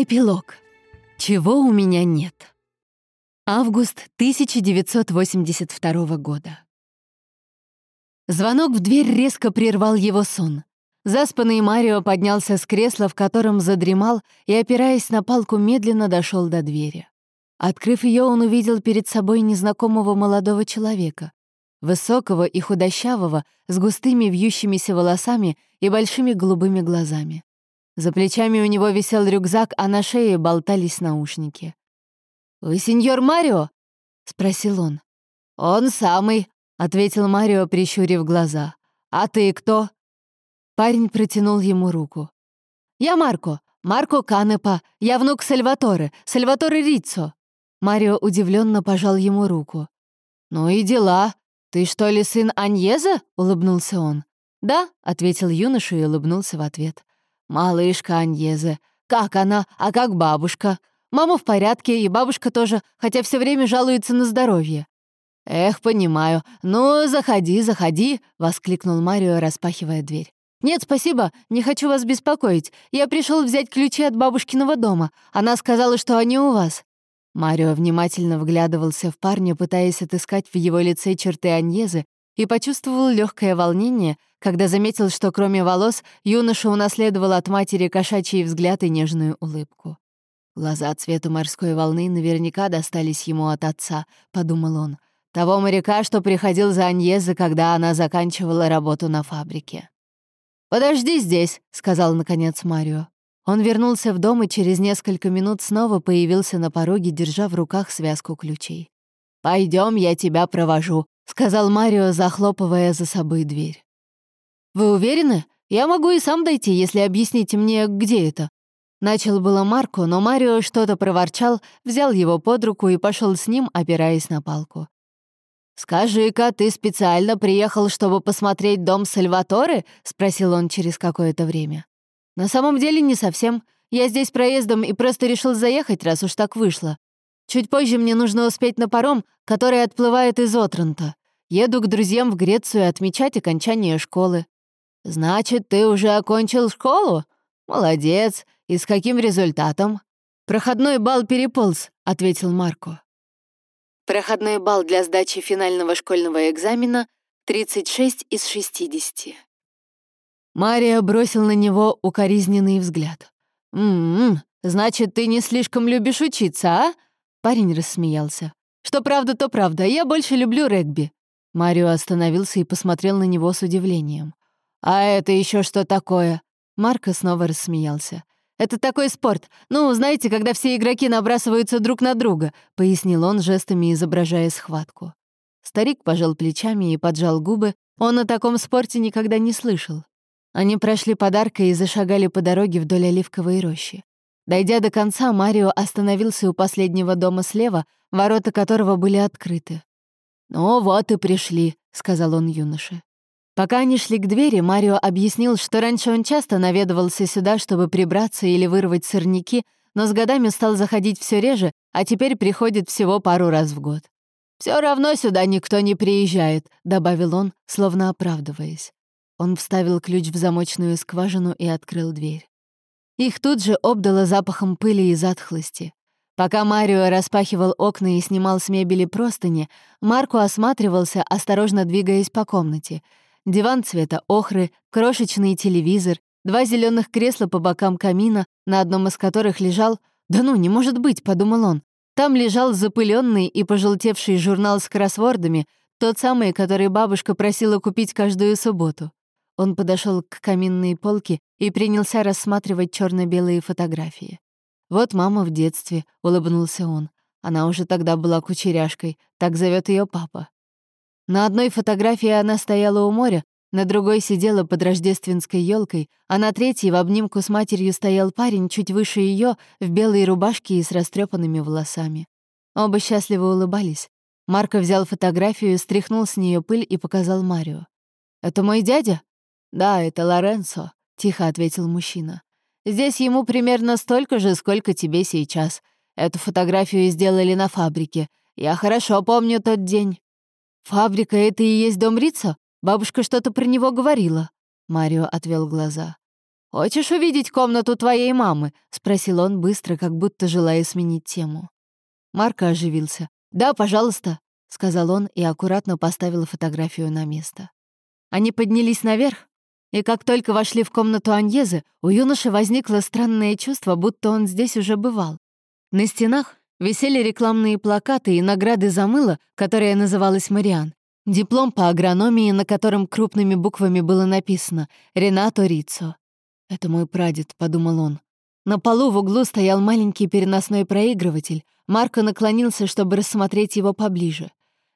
Эпилог. Чего у меня нет. Август 1982 года. Звонок в дверь резко прервал его сон. Заспанный Марио поднялся с кресла, в котором задремал, и, опираясь на палку, медленно дошел до двери. Открыв ее, он увидел перед собой незнакомого молодого человека. Высокого и худощавого, с густыми вьющимися волосами и большими голубыми глазами. За плечами у него висел рюкзак, а на шее болтались наушники. «Вы сеньор Марио?» — спросил он. «Он самый», — ответил Марио, прищурив глаза. «А ты кто?» Парень протянул ему руку. «Я Марко, Марко Канепа, я внук Сальваторе, Сальваторе Риццо». Марио удивленно пожал ему руку. «Ну и дела. Ты что ли сын Аньеза?» — улыбнулся он. «Да», — ответил юноша и улыбнулся в ответ. «Малышка Аньезе. Как она? А как бабушка? Мама в порядке, и бабушка тоже, хотя все время жалуется на здоровье». «Эх, понимаю. Ну, заходи, заходи», — воскликнул Марио, распахивая дверь. «Нет, спасибо, не хочу вас беспокоить. Я пришел взять ключи от бабушкиного дома. Она сказала, что они у вас». Марио внимательно вглядывался в парня, пытаясь отыскать в его лице черты Аньезы, и почувствовал легкое волнение, когда заметил, что кроме волос юноша унаследовал от матери кошачий взгляд и нежную улыбку. «Глаза цвета морской волны наверняка достались ему от отца», — подумал он, «того моряка, что приходил за Аньезы, когда она заканчивала работу на фабрике». «Подожди здесь», — сказал наконец Марио. Он вернулся в дом и через несколько минут снова появился на пороге, держа в руках связку ключей. Пойдем, я тебя провожу», — сказал Марио, захлопывая за собой дверь. «Вы уверены? Я могу и сам дойти, если объясните мне, где это». Начал было Марко, но Марио что-то проворчал, взял его под руку и пошел с ним, опираясь на палку. «Скажи-ка, ты специально приехал, чтобы посмотреть дом Сальваторе?» — спросил он через какое-то время. «На самом деле не совсем. Я здесь проездом и просто решил заехать, раз уж так вышло. Чуть позже мне нужно успеть на паром, который отплывает из Отранта. Еду к друзьям в Грецию отмечать окончание школы». «Значит, ты уже окончил школу? Молодец. И с каким результатом?» «Проходной бал переполз», — ответил Марко. Проходной бал для сдачи финального школьного экзамена — 36 из 60. Мария бросил на него укоризненный взгляд. «М-м, значит, ты не слишком любишь учиться, а?» Парень рассмеялся. «Что правда, то правда. Я больше люблю регби». Марио остановился и посмотрел на него с удивлением. «А это еще что такое?» Марко снова рассмеялся. «Это такой спорт. Ну, знаете, когда все игроки набрасываются друг на друга», — пояснил он, жестами изображая схватку. Старик пожал плечами и поджал губы. Он о таком спорте никогда не слышал. Они прошли подаркой и зашагали по дороге вдоль оливковой рощи. Дойдя до конца, Марио остановился у последнего дома слева, ворота которого были открыты. «Ну вот и пришли», — сказал он юноше. Пока они шли к двери, Марио объяснил, что раньше он часто наведывался сюда, чтобы прибраться или вырвать сорняки, но с годами стал заходить все реже, а теперь приходит всего пару раз в год. Все равно сюда никто не приезжает», — добавил он, словно оправдываясь. Он вставил ключ в замочную скважину и открыл дверь. Их тут же обдало запахом пыли и затхлости. Пока Марио распахивал окна и снимал с мебели простыни, Марко осматривался, осторожно двигаясь по комнате. Диван цвета охры, крошечный телевизор, два зеленых кресла по бокам камина, на одном из которых лежал... «Да ну, не может быть», — подумал он. Там лежал запыленный и пожелтевший журнал с кроссвордами, тот самый, который бабушка просила купить каждую субботу. Он подошел к каминной полке и принялся рассматривать черно белые фотографии. «Вот мама в детстве», — улыбнулся он. Она уже тогда была кучеряшкой, так зовет ее папа. На одной фотографии она стояла у моря, на другой сидела под рождественской елкой, а на третьей в обнимку с матерью стоял парень чуть выше ее в белой рубашке и с растрепанными волосами. Оба счастливо улыбались. Марко взял фотографию, стряхнул с нее пыль и показал Марио. «Это мой дядя?» «Да, это Лоренцо», — тихо ответил мужчина. «Здесь ему примерно столько же, сколько тебе сейчас. Эту фотографию сделали на фабрике. Я хорошо помню тот день». «Фабрика — это и есть дом Рица? Бабушка что-то про него говорила». Марио отвел глаза. «Хочешь увидеть комнату твоей мамы?» — спросил он быстро, как будто желая сменить тему. Марко оживился. «Да, пожалуйста», — сказал он и аккуратно поставил фотографию на место. Они поднялись наверх, и как только вошли в комнату Аньезы, у юноши возникло странное чувство, будто он здесь уже бывал. На стенах висели рекламные плакаты и награды за мыло, которое называлось «Мариан», диплом по агрономии, на котором крупными буквами было написано «Ренато Риццо». «Это мой прадед», — подумал он. На полу в углу стоял маленький переносной проигрыватель. Марко наклонился, чтобы рассмотреть его поближе.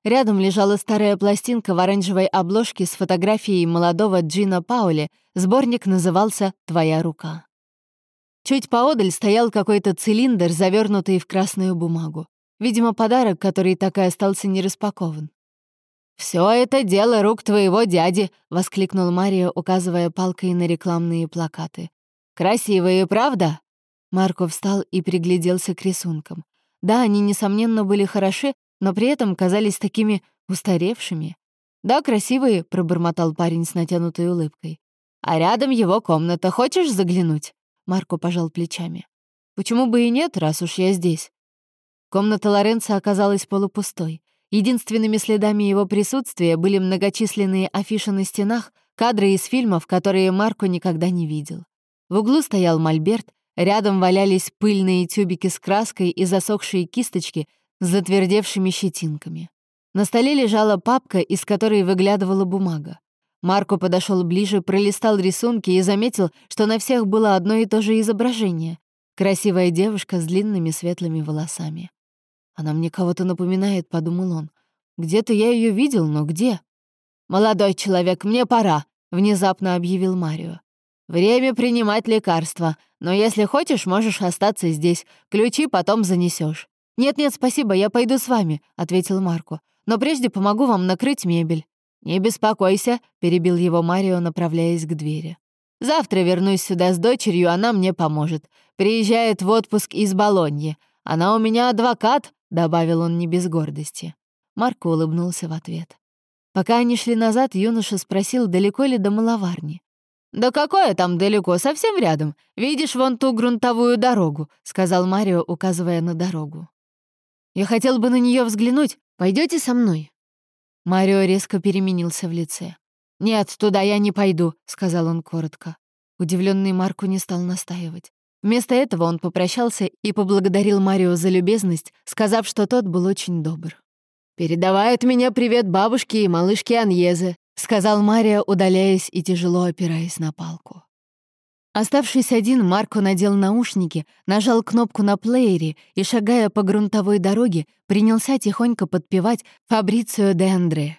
Рядом лежала старая пластинка в оранжевой обложке с фотографией молодого Джина Паули. Сборник назывался «Твоя рука». Чуть поодаль стоял какой-то цилиндр, завернутый в красную бумагу. Видимо, подарок, который так и остался не распакован. «Все это дело рук твоего дяди!» — воскликнул Марио, указывая палкой на рекламные плакаты. «Красивые, правда?» Марко встал и пригляделся к рисункам. Да, они, несомненно, были хороши, но при этом казались такими устаревшими. «Да, красивые», — пробормотал парень с натянутой улыбкой. «А рядом его комната. Хочешь заглянуть?» Марко пожал плечами. «Почему бы и нет, раз уж я здесь?» Комната Лоренца оказалась полупустой. Единственными следами его присутствия были многочисленные афиши на стенах, кадры из фильмов, которые Марко никогда не видел. В углу стоял мольберт, рядом валялись пыльные тюбики с краской и засохшие кисточки — с затвердевшими щетинками. На столе лежала папка, из которой выглядывала бумага. Марко подошел ближе, пролистал рисунки и заметил, что на всех было одно и то же изображение. Красивая девушка с длинными светлыми волосами. «Она мне кого-то напоминает», — подумал он. «Где-то я ее видел, но где?» «Молодой человек, мне пора», — внезапно объявил Марио. «Время принимать лекарства, но если хочешь, можешь остаться здесь. Ключи потом занесешь. «Нет-нет, спасибо, я пойду с вами», — ответил Марко. «Но прежде помогу вам накрыть мебель». «Не беспокойся», — перебил его Марио, направляясь к двери. «Завтра вернусь сюда с дочерью, она мне поможет. Приезжает в отпуск из Болоньи. Она у меня адвокат», — добавил он не без гордости. Марко улыбнулся в ответ. Пока они шли назад, юноша спросил, далеко ли до маловарни. «Да какое там далеко, совсем рядом. Видишь вон ту грунтовую дорогу», — сказал Марио, указывая на дорогу. Я хотел бы на нее взглянуть. Пойдете со мной?» Марио резко переменился в лице. «Нет, туда я не пойду», — сказал он коротко. Удивленный Марку не стал настаивать. Вместо этого он попрощался и поблагодарил Марио за любезность, сказав, что тот был очень добр. «Передавай от меня привет бабушке и малышке Аньезе», — сказал Марио, удаляясь и тяжело опираясь на палку. Оставшись один, Марко надел наушники, нажал кнопку на плеере и, шагая по грунтовой дороге, принялся тихонько подпевать Фабрицио де Андре.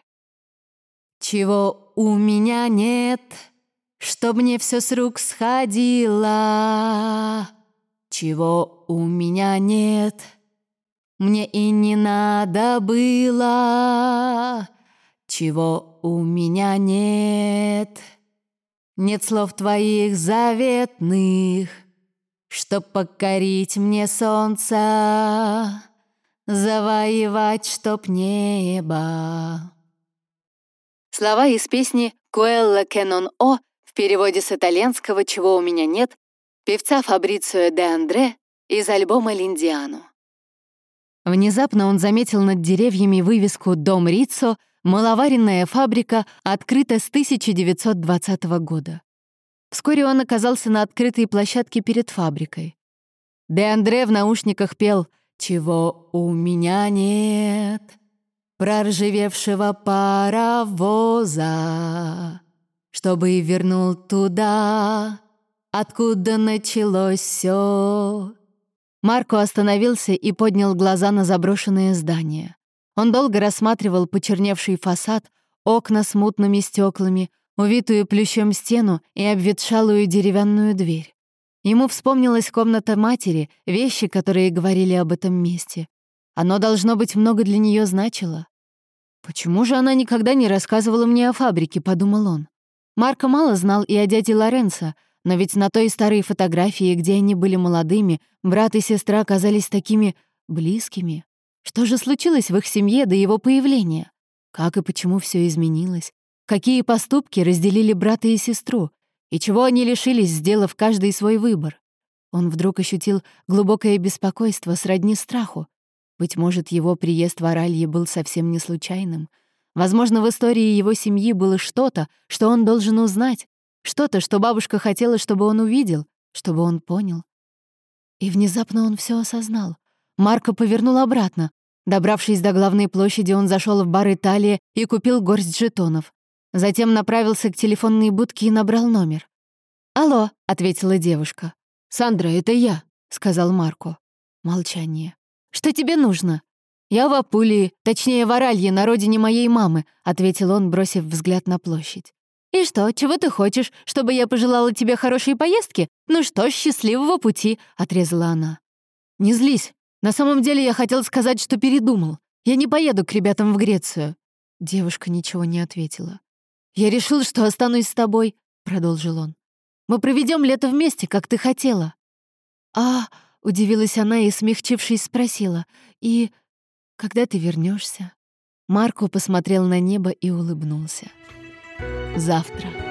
«Чего у меня нет, чтоб мне все с рук сходило, чего у меня нет, мне и не надо было, чего у меня нет». Нет слов твоих заветных, Чтоб покорить мне солнце, Завоевать, чтоб небо. Слова из песни «Куэлла Кенон О» в переводе с итальянского «Чего у меня нет» певца Фабрицио де Андре из альбома «Линдиану». Внезапно он заметил над деревьями вывеску «Дом Риццо», Маловаренная фабрика открыта с 1920 года. Вскоре он оказался на открытой площадке перед фабрикой. Де Андре в наушниках пел «Чего у меня нет, проржевевшего паровоза, чтобы вернул туда, откуда началось все». Марко остановился и поднял глаза на заброшенное здание. Он долго рассматривал почерневший фасад, окна с мутными стеклами, увитую плющом стену и обветшалую деревянную дверь. Ему вспомнилась комната матери, вещи, которые говорили об этом месте. Оно, должно быть, много для нее значило. «Почему же она никогда не рассказывала мне о фабрике?» — подумал он. Марко мало знал и о дяде Лоренцо, но ведь на той старой фотографии, где они были молодыми, брат и сестра оказались такими близкими. Что же случилось в их семье до его появления? Как и почему все изменилось? Какие поступки разделили брата и сестру? И чего они лишились, сделав каждый свой выбор? Он вдруг ощутил глубокое беспокойство сродни страху. Быть может, его приезд в Аралье был совсем не случайным. Возможно, в истории его семьи было что-то, что он должен узнать, что-то, что бабушка хотела, чтобы он увидел, чтобы он понял. И внезапно он все осознал. Марко повернул обратно. Добравшись до главной площади, он зашел в бар Италия и купил горсть жетонов. Затем направился к телефонной будке и набрал номер. «Алло», — ответила девушка. «Сандра, это я», — сказал Марко. Молчание. «Что тебе нужно?» «Я в Апулии, точнее, в Оралье, на родине моей мамы», — ответил он, бросив взгляд на площадь. «И что, чего ты хочешь, чтобы я пожелала тебе хорошей поездки? Ну что ж, счастливого пути», — отрезала она. «Не злись. На самом деле я хотел сказать, что передумал. Я не поеду к ребятам в Грецию». Девушка ничего не ответила. «Я решил, что останусь с тобой», — продолжил он. «Мы проведем лето вместе, как ты хотела». «А...» — удивилась она и, смягчившись, спросила. «И когда ты вернешься? Марко посмотрел на небо и улыбнулся. «Завтра».